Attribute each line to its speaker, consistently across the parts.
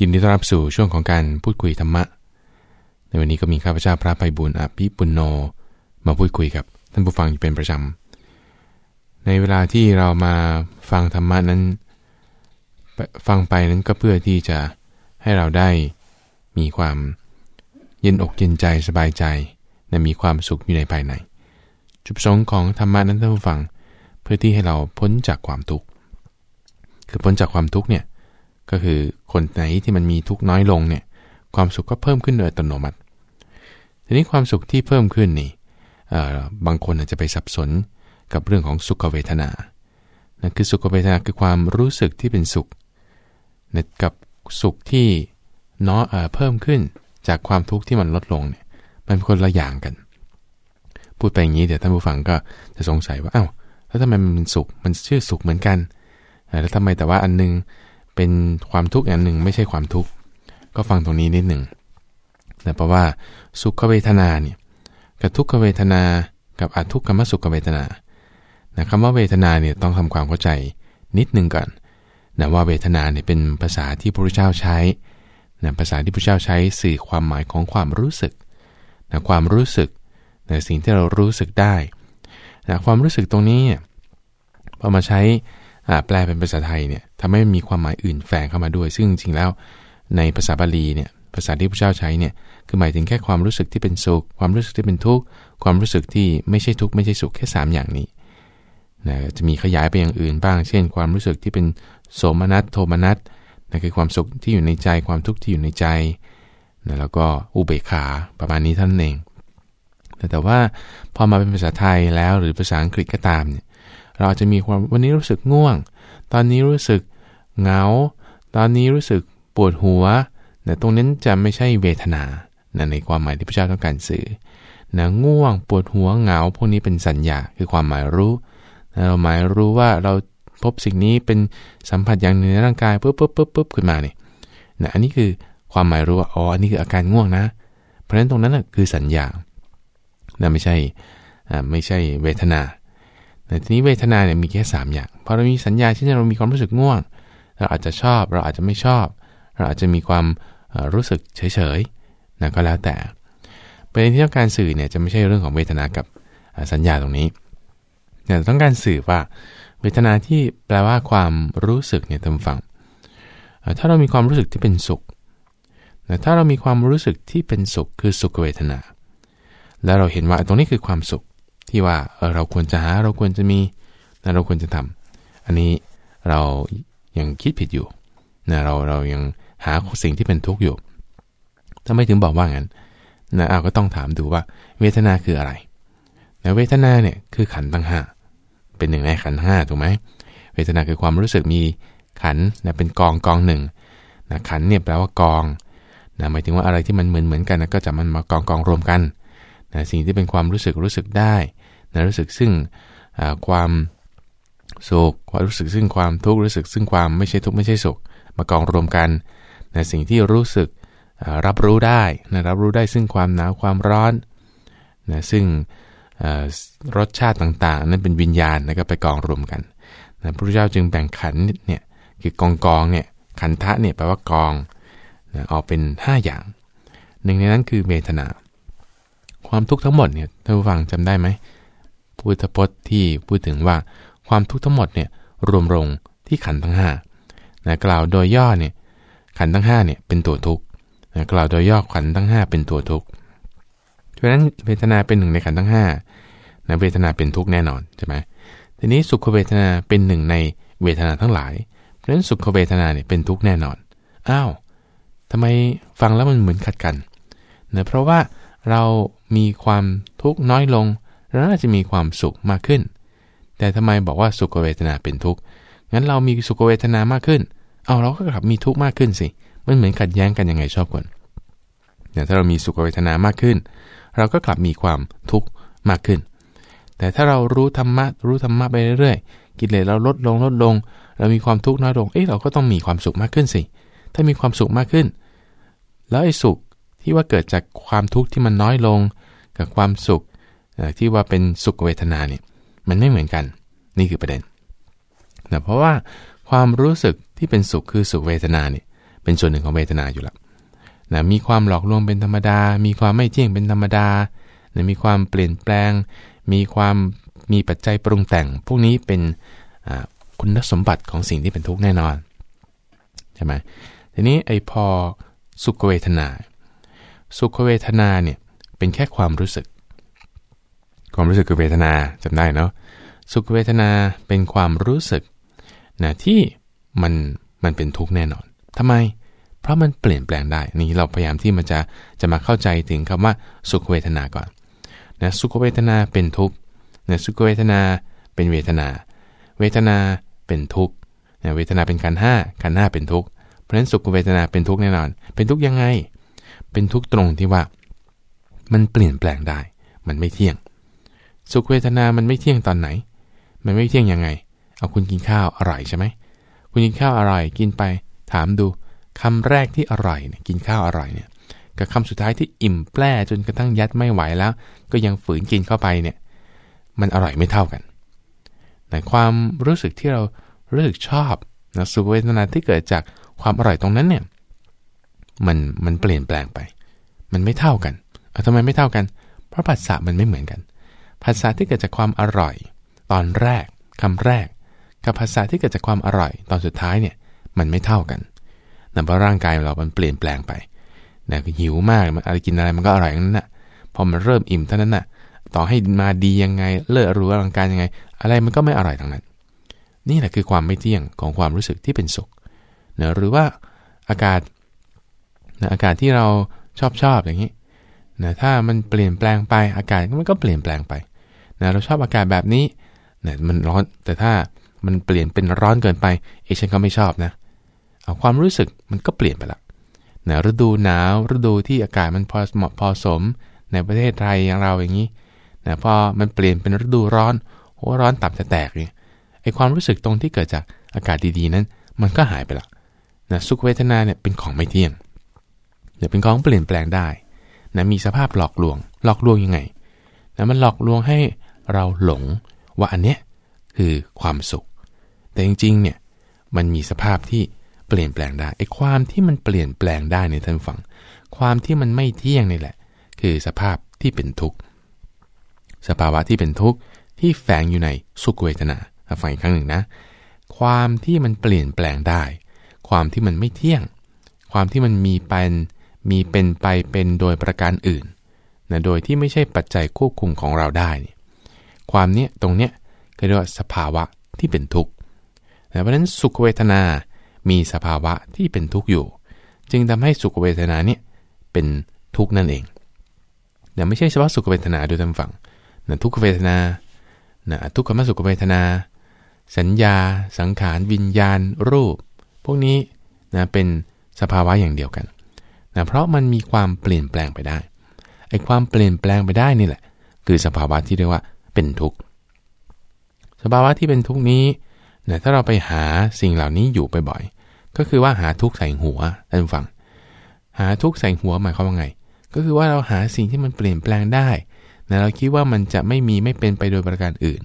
Speaker 1: ยินดีต้อนรับสู่ช่วงของการพูดคุยธรรมะ ในวันนี้ก็มีข้าพเจ้าพระไพบุญอภิปุณโนมาพูดคุยกับท่านผู้ฟังอยู่เป็นประจำ ในเวลาที่เรามาฟังธรรมะนั้น ฟังไปนั้นก็เพื่อที่จะให้เราได้มีความเย็นอกเย็นใจสบายใจและมีความสุขอยู่ในภายใน จุดประสงค์ของธรรมะนั้นท่านผู้ฟัง เพื่อที่ให้เราพ้นจากความทุกข์ คือพ้นจากความทุกข์เนี่ย ก็คือคนไหนที่มันมีทุกน้อยลงเนี่ยความสุขก็เพิ่มขึ้นโดยอัตโนมัติ ทีนี้ความสุขที่เพิ่มขึ้นนี่บางคนอาจจะไปสับสนกับเรื่องของสุขเวทนานั่นคือสุขเวทนาคือความรู้สึกที่เป็นสุขกับสุขที่น้อเพิ่มขึ้นจากความทุกข์ที่มันลดลงเนี่ยมันเป็นคนละอย่างกัน พูดไปอย่างนี้เดี๋ยวท่านผู้ฟังก็จะสงสัยว่าอา้าวแล้วทำไมมันเป็นสุขมันชื่อสุขเหมือนกันแล้วทำไมแต่ว่าอันนึง เป็นความทุกข์อันหนึ่ง ไม่ใช่ความทุกข์ก็ฟังตรงนี้นิดหนึ่งนะเพราะว่าสุขเวทนาเนี่ยกับทุกขเวทนากับอทุกขมสุขเวทนานะคำว่าเวทนาเนี่ยต้องทำความเข้าใจนิดหนึ่งก่อนนะว่าเวทนาเนี่ยเป็นภาษาที่พระพุทธเจ้าใช้นะภาษาที่พระพุทธเจ้าใช้สื่อความหมายของความรู้สึกนะความรู้สึกนะสิ่งที่เรารู้สึกได้นะความรู้สึกตรงนี้พอมาใช้ แปลเป็นภาษาไทยเนี่ยทำให้มีความหมายอื่นแฝงเข้ามาด้วย ซึ่งจริงแล้วในภาษาบาลีเนี่ยภาษาที่พระเจ้าใช้เนี่ยคือหมายถึงแค่ความรู้สึกที่เป็นสุข ความรู้สึกที่เป็นทุกข์ความรู้สึกที่ไม่ใช่ทุกข์ไม่ใช่สุขแค่ 3 อย่างนี้นะจะมีขยายไปอย่างอื่นบ้าง เช่น ความรู้สึกที่เป็นโสมนัสโทมนัสนะคือความสุขที่อยู่ในใจความทุกข์ที่อยู่ในใจนะแล้วก็อุเบกขาประมาณนี้ท่านเองแต่ว่าพอมาเป็นภาษาไทยแล้วหรือภาษาอังกฤษก็ตามเนี่ย เราจะมีความวันนี้รู้สึกง่วง ตอนนี้รู้สึกเหงา ตอนนี้รู้สึกปวดหัวแต่ตรงนั้นจะไม่ใช่เวทนานะในความหมายที่พระเจ้าต้องการสื่อนะง่วงปวดหัวเหงา พวกนี้เป็นสัญญาคือความหมายรู้นะเราหมายรู้ว่าเราพบสิ่งนี้เป็นสัมผัสอย่างหนึ่งในร่างกายปุ๊บปุ๊บปุ๊บปุ๊บขึ้นมาเนี่ยนะอันนี้คือความหมายรู้ว่าอ๋ออันนี้คืออาการง่วงนะ เพราะฉะนั้นตรงนั้นนะคือสัญญานะไม่ใช่อ่าไม่ใช่เวทนา แต่ทีนี้เวทนาเนี่ยมีแค่ 3 อย่าง พอเรามีสัญญาเช่นเรามีความรู้สึกง่วง เราอาจจะชอบ เราอาจจะไม่ชอบ เราอาจจะมีความรู้สึกเฉยๆนะก็แล้วแต่ประเด็นที่ต้องการสื่อเนี่ยจะไม่ใช่เรื่องของเวทนากับสัญญาตรงนี้แต่ต้องการสื่อว่าเวทนาที่แปลว่าความรู้สึกเนี่ยท่านฟังถ้าเรามีความรู้สึกที่เป็นสุขถ้าเรามีความรู้สึกที่เป็นสุขคือสุขเวทนา แล้วเราเห็นว่าตรงนี้คือความสุข ที่ว่าเเราควรจะหาเราควรจะมีนะเราควรจะทำอันนี้เรายังคิดผิดอยู่นะเราเรายังหาสิ่งที่เป็นทุกข์อยู่ทำไม่ถึงบอกว่างั้นนะเอาก็ต้องถามดูว่า เวทนาคืออะไรนะเวทนาเนี่ยคือขันตั้งห้าเป็นหนึ่งในขันห้าถูกไหมเวทนาคือความรู้สึกมีขันนะเป็นกองกองหนึ่งนะขันเนี่ยแปลว่ากองนะหมายถึงว่าอะไรที่มันเหมือนเหมือนกันนะก็จะมันมากองกองรวมกันนะสิ่งที่เป็นความรู้สึกรู้สึกได้ นะรู้สึกซึ่งความสุขความรู้สึกซึ่งความทุกข์รู้สึกซึ่งความไม่ใช่ทุกข์ไม่ใช่สุข มากองรวมกันนะสิ่งที่รู้สึกรับรู้ได้นะรับรู้ได้ซึ่งความหนาวความร้อนนะซึ่งรสชาติต่างๆ นั้นเป็นวิญญาณนะก็ไปกองรวมกันนะพระพุทธเจ้าจึงแบ่งขันเนี่ยคือกองกองเนี่ยขันทะเนี่ยแปลว่ากองนะออกเป็น 5 อย่าง หนึ่งในนั้นคือเวทนา ความทุกข์ทั้งหมดเนี่ยท่านผู้ฟังจำได้ไหม พุทธพจน์ที่พูดถึงว่าความทุกข์ทั้งหมดเนี่ยรวมลงที่ขันทั้ง5นะกล่าวโดยย่อเนี่ยขันทั้ง5เนี่ยเป็นตัวทุกข์นะกล่าวโดยย่อขันทั้ง 5 เป็นตัวทุกข์เพราะฉะนั้นเวทนาเป็นหนึ่งในขันทั้ง5นะเวทนาเป็นทุกข์แน่นอนใช่ไหมทีนี้สุขเวทนาเป็นหนึ่งในเวทนาทั้งหลาย เพราะฉะนั้นสุขเวทนาเนี่ยเป็นทุกข์แน่นอน อ้าวทำไมฟังแล้วมันเหมือนขัดกันเนะเพราะว่าเรามีความทุกข์น้อยลง เราน่าจจะมีความสุขมากขึ้น แต่ทำไมบอกว่าสุขเวทนาเป็นทุกข์งั้นเรามีสุขเวทนามากขึ้น เอาเราก็กลับมีทุกข์มากขึ้นสิมันเหมือนขัดแย้งกันยังไงชอบก่อนเนี่ยถ้าเรามีสุขเวทนามากขึ้น เราก็กลับมีความทุกข์มากขึ้น แต่ถ้าเรารู้ธรรมะรู้ธรรมะไปเรื่อยๆ กิเลสเราลดลงลดลง เรามีความทุกข์น้อยลง เอ๊ะเราก็ต้องมีความสุขมากขึ้นสิ ถ้ามีความสุขมากขึ้น แล้วไอ้สุขที่ว่าเกิดจากความทุกข์ที่มันน้อยลง กับความสุข ที่ว่าเป็นสุขเวทนาเนี่ยมันไม่เหมือนกันนี่คือประเด็นนะเพราะว่าความรู้สึกที่เป็นสุขคือสุขเวทนาเนี่ยเป็นส่วนหนึ่งของเวทนาอยู่แล้วนะมีความหลอกลวงเป็นธรรมดา มีความไม่เที่ยงเป็นธรรมดานะมีความเปลี่ยนแปลง มีความมีปัจจัยปรุงแต่ง พวกนี้เป็นคุณสมบัติของสิ่งที่เป็นทุกข์แน่นอนใช่ไหมทีนี้ไอ้พอสุขเวทนา สุขเวทนาเนี่ยเป็นแค่ความรู้สึก ความรู้สึกคือเวทนาจำได้เนาะสุขเวทนาเป็นความรู้สึกนะที่มันมันเป็นทุกข์แน่นอนทำไม เพราะมันเปลี่ยนแปลงได้ นี่เราพยายามที่มันจะจะมาเข้าใจถึงคำว่าสุขเวทนาก่อนนะสุขเวทนาเป็นทุกข์นะสุขเวทนาเป็นเวทนา เวทนาเป็นทุกข์นะเวทนาเป็นขันห้าขันห้าเป็นทุกข์ เพราะฉะนั้นสุขเวทนาเป็นทุกข์แน่นอน เป็นทุกข์ยังไง เป็นทุกข์ตรงที่ว่า มันเปลี่ยนแปลงได้ มันไม่เที่ยง สุขเวทนามันไม่เที่ยงตอนไหน มันไม่เที่ยงยังไง เอาคุณกินข้าวอร่อยใช่ไหม คุณกินข้าวอร่อยกินไป ถามดูคำแรกที่อร่อยเนี่ยกินข้าวอร่อยเนี่ย กับคำสุดท้ายที่อิ่มแปร่จนกระทั่งยัดไม่ไหวแล้ว ก็ยังฝืนกินเข้าไปเนี่ย มันอร่อยไม่เท่ากันแต่ความรู้สึกที่เรารู้สึกชอบนะสุขเวทนาที่เกิดจากความอร่อยตรงนั้นเนี่ย มันมันเปลี่ยนแปลงไป มันไม่เท่ากันทำไมไม่เท่ากัน เพราะภาษามันไม่เหมือนกัน ภาษาที่เกิดจากความอร่อย ตอนแรกคำแรก กับภาษาที่เกิดจากความอร่อย ตอนสุดท้ายเนี่ยมันไม่เท่ากันนั่นเพราะร่างกายเรา มันเปลี่ยนแปลงไปนะหิวมากมันอะไรกินอะไรมันก็อร่อยนั้นนะพอมันเริ่มอิ่มเท่านั้นนะ่ะต่อให้มาดียังไง เลิศรู้อลังการยังไง อะไรมันก็ไม่อร่อยทั้งนั้น นี่แหละคือความไม่เที่ยงของความรู้สึกที่เป็นสุขนะหรือว่าอากาศนะอากาศที่เราชอบชอบอย่างนี้ นะถ้ามันเปลี่ยนแปลงไปอากาศมันก็เปลี่ยนแปลงไปนะเราชอบอากาศแบบนี้นะมันร้อนแต่ถ้ามันเปลี่ยนเป็นร้อนเกินไปเอฉันก็ไม่ชอบนะเอาความรู้สึกมันก็เปลี่ยนไปละนะฤดูหนาวฤดูที่อากาศมันพอเหมาะพอสม ในประเทศไทยอย่างเราอย่างนี้นะพอมันเปลี่ยนเป็นฤดูร้อนโอ้ร้อนตับจะแตกเนี่ยไอความรู้สึกตรงที่เกิดจากอากาศดีๆนั้น มันก็หายไปละนะสุขเวทนาเนี่ยเป็นของไม่เที่ยงเดี๋ยวเป็นของเปลี่ยนแปลงได้ นะมีสภาพหลอกลวง หลอกลวงยังไงนะมันหลอกลวงให้เราหลงว่าอันเนี้ยคือความสุข แต่จริงๆเนี่ยมันมีสภาพที่เปลี่ยนแปลงได้ไอ้ความที่มันเปลี่ยนแปลงได้ในท่านฟัง ความที่มันไม่เที่ยงนี่แหละ คือสภาพที่เป็นทุกข์สภาวะที่เป็นทุกข์ที่แฝงอยู่ในสุขเวทนาฟังอีกครั้งหนึ่งนะ ความที่มันเปลี่ยนแปลงได้ ความที่มันไม่เที่ยง ความที่มันมีเป็น มีเป็นไปเป็นโดยประการอื่นนะโดยที่ไม่ใช่ปัจจัยควบคุมของเราได้ ความเนี้ยตรงเนี้ยก็เรียกว่าสภาวะที่เป็นทุกข์เพราะฉะนั้นสุขเวทนา มีสภาวะที่เป็นทุกข์อยู่ จึงทำให้สุขเวทนาเนี่ยเป็นทุกข์นั่นเองแต่ไม่ใช่เฉพาะสุขเวทนาด้วยทั้งฝั่งนะทุกขเวทนานะทุกขมสุขเวทนา สัญญา สังขาร วิญญาณ รูป พวกนี้นะเป็นสภาวะอย่างเดียวกัน นะเพราะมันมีความเปลี่ยนแปลงไปได้ไอ้ความเปลี่ยนแปลงไปได้นี่แหละ คือสภาวะที่เรียกว่าเป็นทุกข์สภาวะที่เป็นทุกข์นี้นะถ้าเราไปหาสิ่งเหล่านี้อยู่บ่อยๆก็คือว่าหาทุกข์ใส่หัวท่านฟัง หาทุกข์ใส่หัวหมายความว่าไง ก็คือว่าเราหาสิ่งที่มันเปลี่ยนแปลงได้นะเราคิดว่ามันจะไม่มีไม่เป็นไปโดยประการอื่น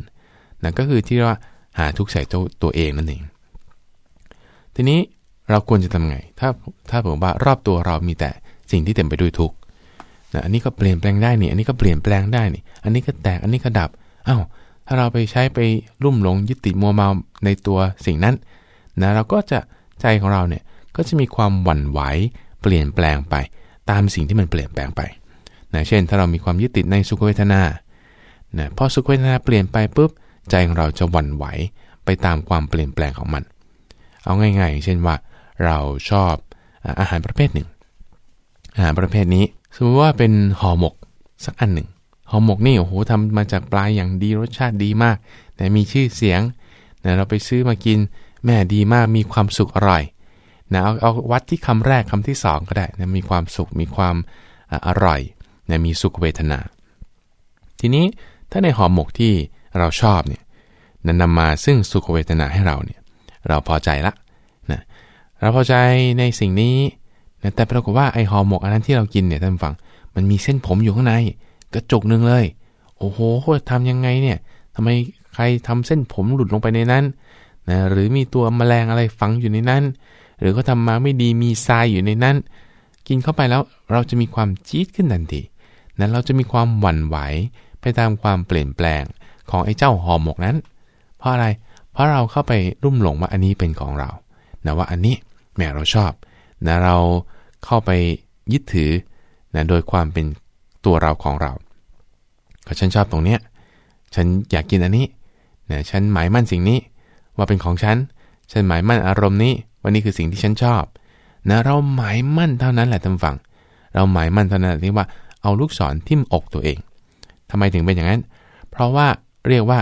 Speaker 1: นะก็คือที่ว่าหาทุกข์ใส่ตัวตัวเองนั่นเองทีนี้ เราควรจะทำไง ถ้าถ้าผมว่ารอบตัวเรามีแต่สิ่งที่เต็มไปด้วยทุกข์นะอันนี้ก็เปลี่ยนแปลงได้นี่ อันนี้ก็เปลี่ยนแปลงได้นี่ อันนี้ก็แตก อันนี้ก็ดับอ้าว ถ้าเราไปใช้ไปรุ่มหลงยึดติดมัวเมาในตัวสิ่งนั้นนะเราก็จะใจของเราเนี่ยก็จะมีความหวั่นไหวเปลี่ยนแปลงไป ตามสิ่งที่มันเปลี่ยนแปลงไปนะเช่น ถ้าเรามีความยึดติดในสุขเวทนานะพอสุขเวทนาเปลี่ยนไปปุ๊บ ใจของเราจะหวั่นไหวไปตามความเปลี่ยนแปลงของมัน เอาง่าย ๆ เช่นว่า เราชอบอาหารประเภทหนึ่ง อาหารประเภทนี้สมมติว่าเป็นห่อหมกสักอันหนึ่งห่อหมกนี่โอ้โหทำมาจากปลายอย่างดีรสชาติดีมาก แต่มีชื่อเสียงนะเราไปซื้อมากินแม่ดีมากมีความสุขอร่อยนะเอาเอาวัดที่คำแรกคำที่สองก็ได้นะมีความสุขมีความอร่อยนะมีสุขเวทนา ทีนี้ถ้าในห่อหมกที่เราชอบเนี่ยนำมาซึ่งสุขเวทนาให้เราเนี่ยเราพอใจละ เราพอใจในสิ่งนี้แต่ปรากฏว่าไอห่อหมกอันนั้นที่เรากินเนี่ยท่านฟัง มันมีเส้นผมอยู่ข้างในกระจกหนึ่งเลย โอ้โหทำยังไงเนี่ยทำไมใครทำเส้นผมหลุดลงไปในนั้นนะหรือมีตัวแมลงอะไรฝังอยู่ในนั้น หรือเขาทำมาไม่ดีมีทรายอยู่ในนั้น กินเข้าไปแล้วเราจะมีความจี๊ดขึ้นทันทีนั้นเราจะมีความหวั่นไหวไปตามความเปลี่ยนแปลงของไอ้เจ้าห่อหมกนั้น เพราะอะไร เพราะเราเข้าไปรุ่มหลงว่าอันนี้เป็นของเรานะว่าอันนี้ แม่เราชอบนะเราเข้าไปยึดถือนะโดยความเป็นตัวเราของเรา ก็ฉันชอบตรงเนี้ยฉันอยากกินอันนี้นะฉันหมายมั่นสิ่งนี้ว่าเป็นของฉัน ฉันหมายมั่นอารมณ์นี้ว่านี่คือสิ่งที่ฉันชอบนะเราหมายมั่นเท่านั้นแหละท่านฟัง เราหมายมั่นเท่านั้นที่ว่าเอาลูกศรทิ่มอกตัวเองทำไมถึงเป็นอย่างนั้น เพราะว่าเรียกว่า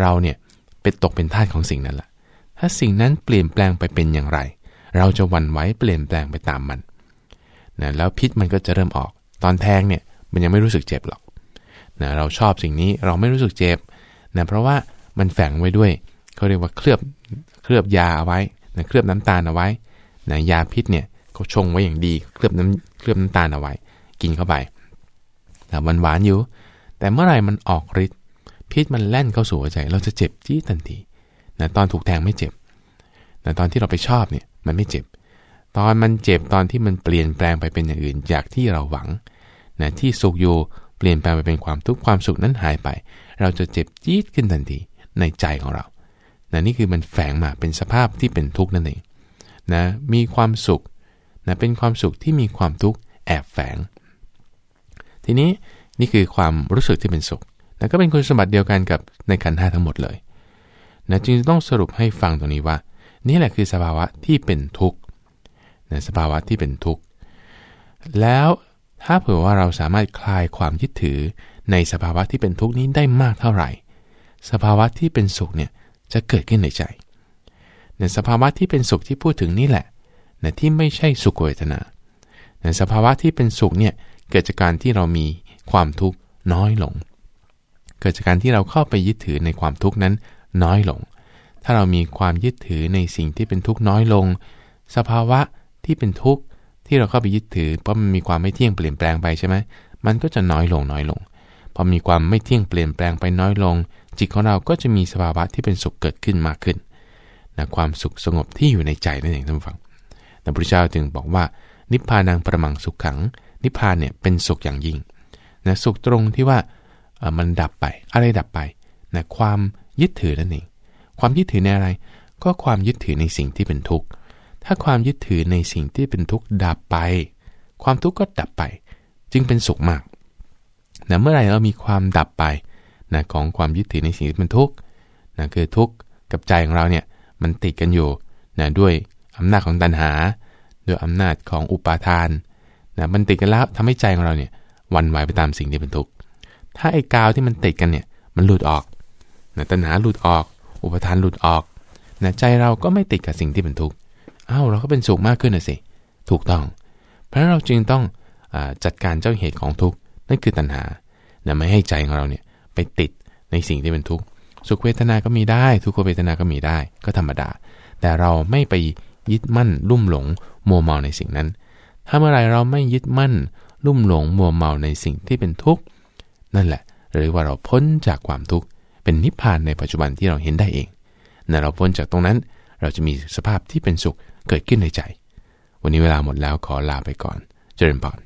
Speaker 1: เราเนี่ยเป็นตกเป็นทาสของสิ่งนั้นแหละถ้าสิ่งนั้นเปลี่ยนแปลงไปเป็นอย่างไร เราจะวันไหวเปลี่ยนแปลงไปตามมันนะแล้วพิษมันก็จะเริ่มออก ตอนแทงเนี่ยมันยังไม่รู้สึกเจ็บหรอกนะเราชอบสิ่งนี้เราไม่รู้สึกเจ็บนะเพราะว่ามันแฝงไว้ด้วยเขาเรียกว่าเคลือบเคลือบยาเอาไว้นะเคลือบน้ำตาลเอาไว้นะยาพิษเนี่ยเขาชงไว้อย่างดีเคลือบน้ำเคลือบน้ำตาลเอาไว้ กินเข้าไปนะมันหวานอยู่ แต่เมื่อไหร่มันออกฤทธิ์พิษมันแล่นเข้าสู่หัวใจ เราจะเจ็บจี้ทันทีนะตอนถูกแทงไม่เจ็บนะตอนที่เราไปชอบเนี่ย มันไม่เจ็บ ตอนมันเจ็บตอนที่มันเปลี่ยนแปลงไปเป็นอย่างอื่นจากที่เราหวังนะที่สุขอยู่เปลี่ยนแปลงไปเป็นความทุกข์ความสุขนั้นหายไป เราจะเจ็บจี๊ดขึ้นทันทีในใจของเรานะนี่คือมันแฝงมาเป็นสภาพที่เป็นทุกข์นั่นเองนะมีความสุขนะเป็นความสุขที่มีความทุกข์แอบแฝง ทีนี้นี่คือความรู้สึกที่เป็นสุขนะก็เป็นคุณสมบัติเดียวกันกับในขันธ์ห้าทั้งหมดเลยนะจึงต้องสรุปให้ฟังตรงนี้ว่า นี่แหละคือสภาวะที่เป็นทุกข์ในสภาวะที่เป็นทุกข์ แล้วถ้าเผื่อว่าเราสามารถคลายความยึดถือในสภาวะที่เป็นทุกข์นี้ได้มากเท่าไหร่ สภาวะที่เป็นสุขเนี่ยจะเกิดขึ้นในใจในสภาวะที่เป็นสุขที่พูดถึงนี่แหละนะที่ไม่ใช่สุขเวทนาในสภาวะที่เป็นสุขเนี่ยเกิดจากการที่เรามีความทุกข์น้อยลง เกิดจากการที่เราเข้าไปยึดถือในความทุกข์นั้นน้อยลง ถ้าเรามีความยึดถือในสิ่งที่เป็นทุกข์น้อยลง สภาวะที่เป็นทุกข์ที่เราเข้าไปยึดถือเพราะมันมีความไม่เที่ยงเปลี่ยนแปลงไปใช่ไหมมันก็จะน้อยลงน้อยลง พอมีความไม่เที่ยงเปลี่ยนแปลงไปน้อยลง จิตของเราก็จะมีสภาวะที่เป็นสุขเกิดขึ้นมากขึ้นนะความสุขสงบที่อยู่ในใจนั่นเองท่านฟังพระพุทธเจ้าจึงบอกว่า นิพพานังประมังสุขขัง นิพพานเนี่ยเป็นสุขอย่างยิ่งนะสุขตรงที่ว่ามันดับไปอะไรดับไปนะความยึดถือนั่นเอง ความยึดถือในอะไร ก็ความยึดถือในสิ่งที่เป็นทุกข์ ถ้าความยึดถือในสิ่งที่เป็นทุกข์ดับไป ความทุกข์ก็ดับไป จึงเป็นสุขมากนะเมื่อไหร่เรามีความดับไปนะของความยึดถือในสิ่งที่เป็นทุกข์นะคือทุกข์กับใจของเราเนี่ยมันติดกันอยู่นะด้วยอำนาจของตัณหา ด้วยอำนาจของอุปาทานนะมันติดกันแล้วทำให้ใจของเราเนี่ยวันไหวไปตามสิ่งที่เป็นทุกข์ ถ้าไอ้กาวที่มันติดกันเนี่ยมันหลุดออกนะตัณหาหลุดออก อุปทานหลุดออกนะใจเราก็ไม่ติดกับสิ่งที่เป็นทุกข์อ้าวเราก็เป็นสุขมากขึ้นนะสิ ถูกต้อง เพราะเราจึงต้องอจัดการเจ้าเหตุของทุกข์นั่นคือตัณหานะไม่ให้ใจของเราเนี่ยไปติดในสิ่งที่เป็นทุกข์สุขเวทนาก็มีได้ ทุกขเวทนาก็มีได้ ก็ธรรมดา แต่เราไม่ไปยึดมั่นลุ่มหลงมัวเมาในสิ่งนั้น ถ้าเมื่อไรเราไม่ยึดมั่นลุ่มหลงมัวเมาในสิ่งที่เป็นทุกข์นั่นแหละ หรือว่าเราพ้นจากความทุกข์ เป็นนิพพานในปัจจุบันที่เราเห็นได้เองนะเราพ้นจากตรงนั้นเราจะมีสภาพที่เป็นสุขเกิดขึ้นในใจ วันนี้เวลาหมดแล้วขอลาไปก่อน เจริญพร